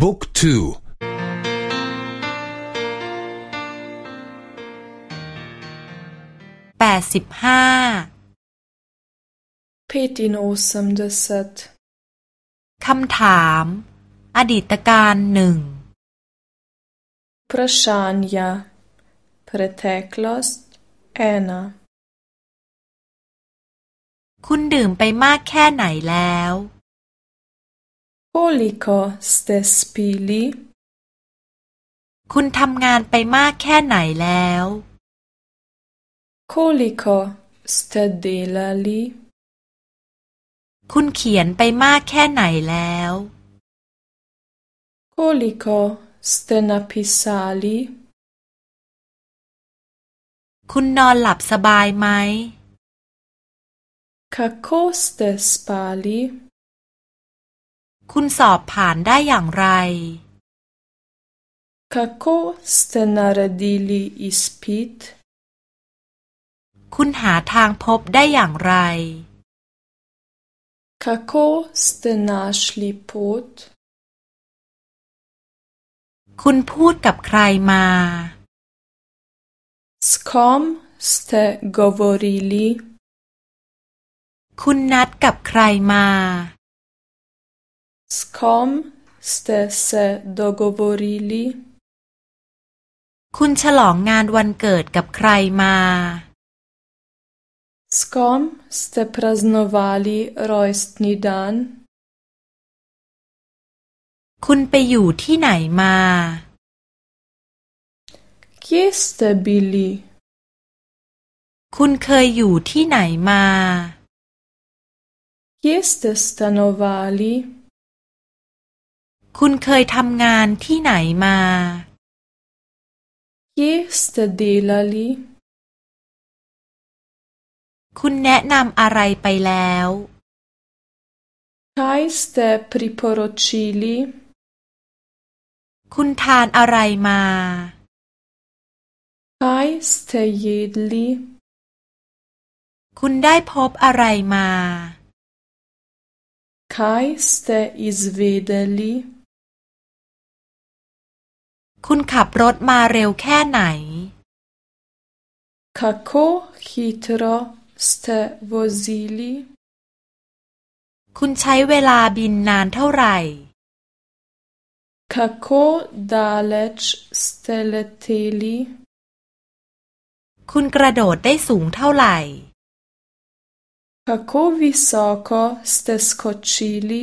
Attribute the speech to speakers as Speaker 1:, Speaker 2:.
Speaker 1: บุ๊กทู
Speaker 2: แปดสิบห้าคำถาม อดีตการหนึ่ง
Speaker 3: Vprašanja preteklost ena
Speaker 2: คุณดื่มไปมากแค่ไหนแล้ว
Speaker 3: Koliko ste spili
Speaker 2: คุณทำงานไปมากแค่ไหนแล้ว
Speaker 3: Koliko ste delali
Speaker 2: คุณเขียนไปมากแค่ไหนแล้ว
Speaker 3: Koliko ste napisali
Speaker 2: คุณนอนหลับสบายไหม
Speaker 3: Kako ste spali
Speaker 2: คุณสอบผ่านได้อย่างไร
Speaker 3: Kako ste naredili izpit
Speaker 2: คุณหาทางพบได้อย่างไร
Speaker 3: Kako ste našli pot
Speaker 2: คุณพูดกับใครมา
Speaker 3: S kom ste govorili
Speaker 2: คุณนัดกับใครมา
Speaker 3: S kom ste se dogovorili
Speaker 2: คุณฉลองงานวันเกิดกับใครมา
Speaker 3: S kom ste praznovali rojstni dan
Speaker 2: คุณไปอยู่ที่ไหนมา
Speaker 3: Kje ste bili
Speaker 2: คุณเคยอยู่ที่ไหนมา
Speaker 3: Kje ste stanovali
Speaker 2: คุณเคยทำงานที่ไหนมา
Speaker 3: Kje ste delali
Speaker 2: คุณแนะนำอะไรไปแล้ว
Speaker 3: Kaj ste priporočili
Speaker 2: คุณทานอะไรมา
Speaker 3: Kaj ste jedli
Speaker 2: คุณได้พบอะไรมา
Speaker 3: Kaj ste izvedeli
Speaker 2: คุณขับรถมาเร็วแค่ไหน
Speaker 3: Kako hitro ste vozili
Speaker 2: คุณใช้เวลาบินนานเท่าไหร่
Speaker 3: Kako daleč ste leteli
Speaker 2: คุณกระโดดได้สูงเท่าไหร่
Speaker 3: Kako visoko ste skočili